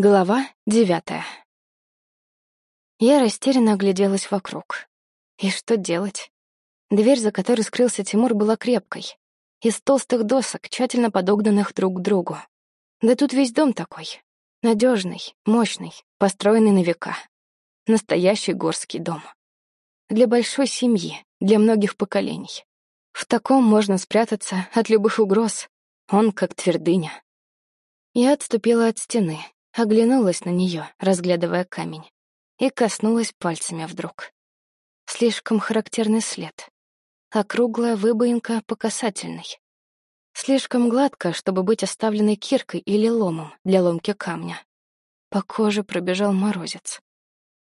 Глава девятая. Я растерянно огляделась вокруг. И что делать? Дверь, за которой скрылся Тимур, была крепкой. Из толстых досок, тщательно подогнанных друг к другу. Да тут весь дом такой. надежный, мощный, построенный на века. Настоящий горский дом. Для большой семьи, для многих поколений. В таком можно спрятаться от любых угроз. Он как твердыня. Я отступила от стены, оглянулась на нее, разглядывая камень, и коснулась пальцами вдруг. Слишком характерный след. Округлая выбоинка по касательной. Слишком гладко, чтобы быть оставленной киркой или ломом для ломки камня. По коже пробежал морозец.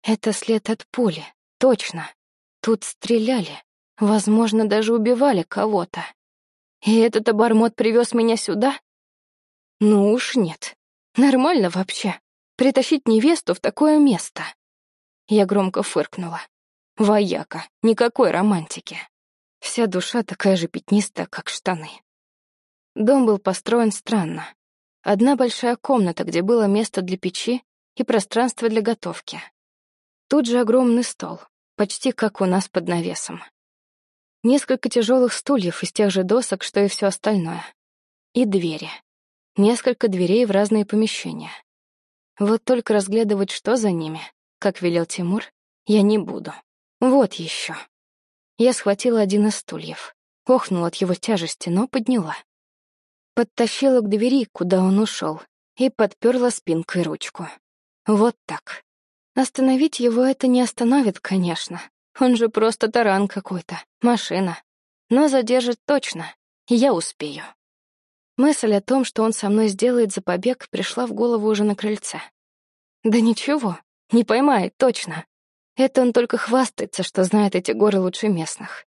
Это след от пули, точно. Тут стреляли, возможно, даже убивали кого-то. И этот обормот привез меня сюда? Ну уж нет. Нормально вообще. Притащить невесту в такое место. Я громко фыркнула. Вояка, никакой романтики. Вся душа такая же пятнистая, как штаны. Дом был построен странно. Одна большая комната, где было место для печи и пространство для готовки. Тут же огромный стол, почти как у нас под навесом. Несколько тяжелых стульев из тех же досок, что и все остальное. И двери несколько дверей в разные помещения. Вот только разглядывать, что за ними, как велел Тимур, я не буду. Вот еще. Я схватила один из стульев, охнула от его тяжести, но подняла. Подтащила к двери, куда он ушел, и подперла спинкой ручку. Вот так. Остановить его это не остановит, конечно. Он же просто таран какой-то, машина. Но задержит точно, я успею. Мысль о том, что он со мной сделает за побег, пришла в голову уже на крыльце. Да ничего, не поймает, точно. Это он только хвастается, что знает эти горы лучше местных.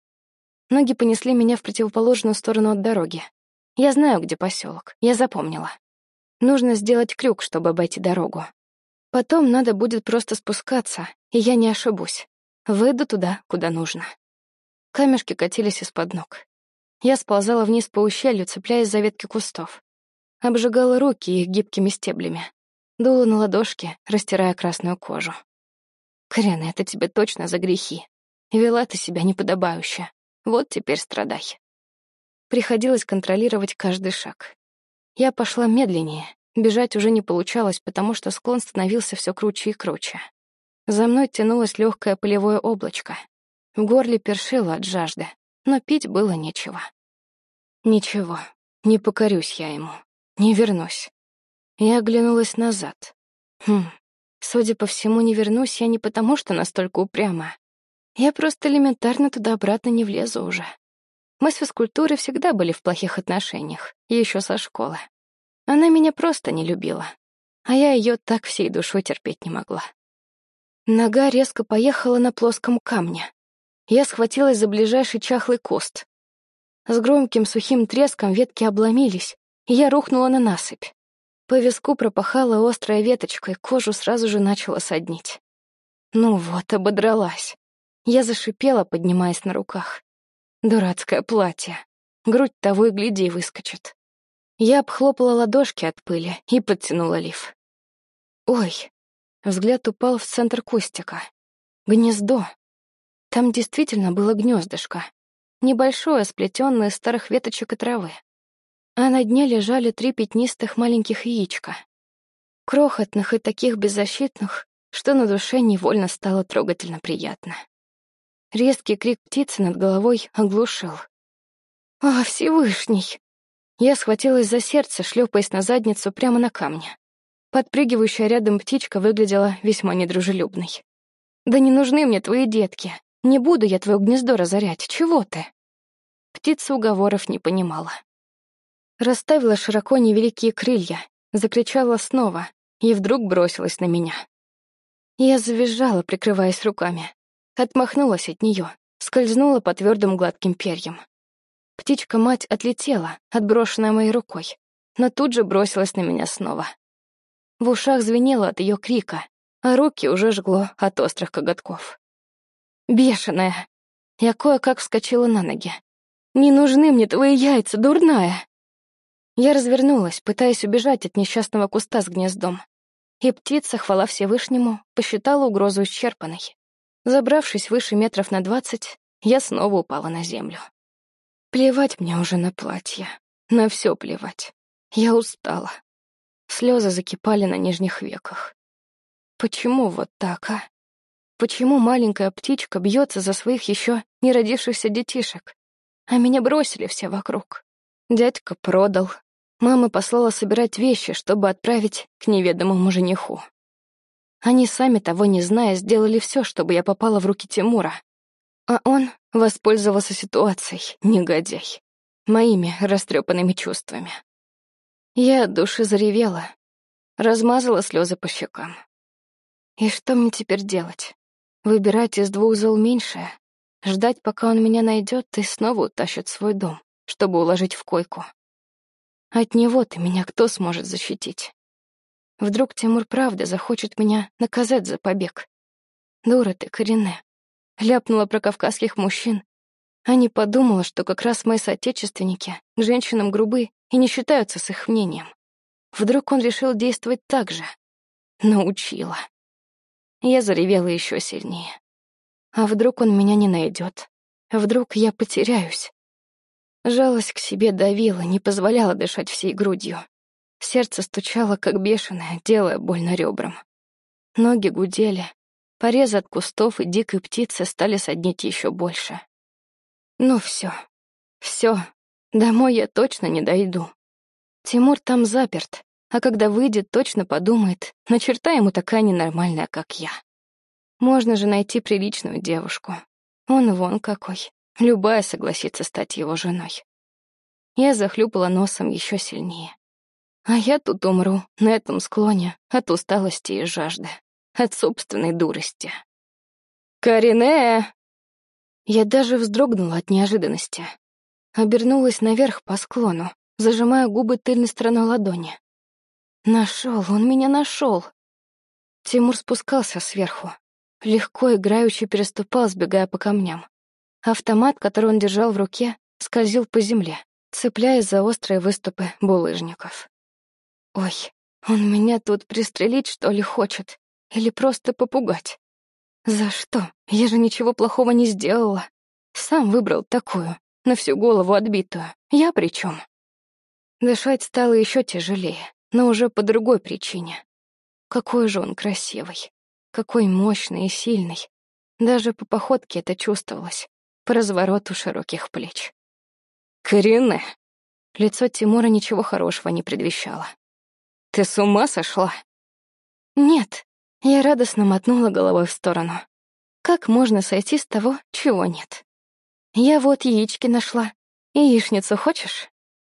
Ноги понесли меня в противоположную сторону от дороги. Я знаю, где поселок, я запомнила. Нужно сделать крюк, чтобы обойти дорогу. Потом надо будет просто спускаться, и я не ошибусь. Выйду туда, куда нужно. Камешки катились из-под ног. Я сползала вниз по ущелью, цепляясь за ветки кустов. Обжигала руки их гибкими стеблями. Дула на ладошки, растирая красную кожу. Крена, это тебе точно за грехи. Вела ты себя неподобающе. Вот теперь страдай. Приходилось контролировать каждый шаг. Я пошла медленнее. Бежать уже не получалось, потому что склон становился все круче и круче. За мной тянулось легкое полевое облачко. В горле першило от жажды, но пить было нечего. Ничего, не покорюсь я ему, не вернусь. Я оглянулась назад. Хм, судя по всему, не вернусь я не потому, что настолько упряма. Я просто элементарно туда-обратно не влезу уже. Мы с физкультурой всегда были в плохих отношениях, еще со школы. Она меня просто не любила, а я ее так всей душой терпеть не могла. Нога резко поехала на плоском камне. Я схватилась за ближайший чахлый куст. С громким сухим треском ветки обломились, и я рухнула на насыпь. По виску пропахала острой веточкой, кожу сразу же начала соднить. Ну вот, ободралась. Я зашипела, поднимаясь на руках. Дурацкое платье. Грудь того и гляди выскочит. Я обхлопала ладошки от пыли и подтянула лиф. Ой, взгляд упал в центр кустика. Гнездо. Там действительно было гнездышко небольшое, сплетенное из старых веточек и травы. А на дне лежали три пятнистых маленьких яичка. Крохотных и таких беззащитных, что на душе невольно стало трогательно приятно. Резкий крик птицы над головой оглушил. «А, Всевышний!» Я схватилась за сердце, шлепаясь на задницу прямо на камне. Подпрыгивающая рядом птичка выглядела весьма недружелюбной. «Да не нужны мне твои детки. Не буду я твое гнездо разорять. Чего ты?» Птица уговоров не понимала. Расставила широко невеликие крылья, закричала снова и вдруг бросилась на меня. Я завизжала, прикрываясь руками. Отмахнулась от нее, скользнула по твердым гладким перьям. Птичка-мать отлетела, отброшенная моей рукой, но тут же бросилась на меня снова. В ушах звенело от ее крика, а руки уже жгло от острых коготков. Бешеная. Я кое-как вскочила на ноги. «Не нужны мне твои яйца, дурная!» Я развернулась, пытаясь убежать от несчастного куста с гнездом. и птица, хвала Всевышнему, посчитала угрозу исчерпанной. Забравшись выше метров на двадцать, я снова упала на землю. Плевать мне уже на платье. На все плевать. Я устала. Слезы закипали на нижних веках. Почему вот так, а? Почему маленькая птичка бьется за своих еще не родившихся детишек? А меня бросили все вокруг. Дядька продал. Мама послала собирать вещи, чтобы отправить к неведомому жениху. Они сами того не зная сделали все, чтобы я попала в руки Тимура. А он воспользовался ситуацией, негодяй. Моими растрепанными чувствами. Я от души заревела, размазала слезы по щекам. И что мне теперь делать? Выбирать из двух зол меньшее? Ждать, пока он меня найдет и снова утащит в свой дом, чтобы уложить в койку? От него-то меня кто сможет защитить? Вдруг Тимур правда захочет меня наказать за побег? Дура ты, Корене. Ляпнула про кавказских мужчин, а не подумала, что как раз мои соотечественники к женщинам грубы и не считаются с их мнением. Вдруг он решил действовать так же. Научила. Я заревела еще сильнее. А вдруг он меня не найдет? Вдруг я потеряюсь? Жалость к себе давила, не позволяла дышать всей грудью. Сердце стучало, как бешеное, делая больно ребрам. Ноги гудели, Порезы от кустов и дикой птицы стали соднить еще больше. Ну все, все, домой я точно не дойду. Тимур там заперт, а когда выйдет, точно подумает, на черта ему такая ненормальная, как я. Можно же найти приличную девушку. Он вон какой. Любая согласится стать его женой. Я захлюпала носом еще сильнее. А я тут умру, на этом склоне, от усталости и жажды от собственной дурости. «Карине!» Я даже вздрогнула от неожиданности. Обернулась наверх по склону, зажимая губы тыльной стороной ладони. Нашел, он меня нашел. Тимур спускался сверху. Легко играючи переступал, сбегая по камням. Автомат, который он держал в руке, скользил по земле, цепляясь за острые выступы булыжников. Ой, он меня тут пристрелить, что ли, хочет? Или просто попугать? За что? Я же ничего плохого не сделала. Сам выбрал такую, на всю голову отбитую. Я при чем? Дышать стало еще тяжелее, но уже по другой причине. Какой же он красивый, какой мощный и сильный. Даже по походке это чувствовалось, по развороту широких плеч. «Корене!» Лицо Тимура ничего хорошего не предвещало. «Ты с ума сошла?» «Нет», я радостно мотнула головой в сторону. Как можно сойти с того, чего нет? Я вот яички нашла. Яичницу хочешь?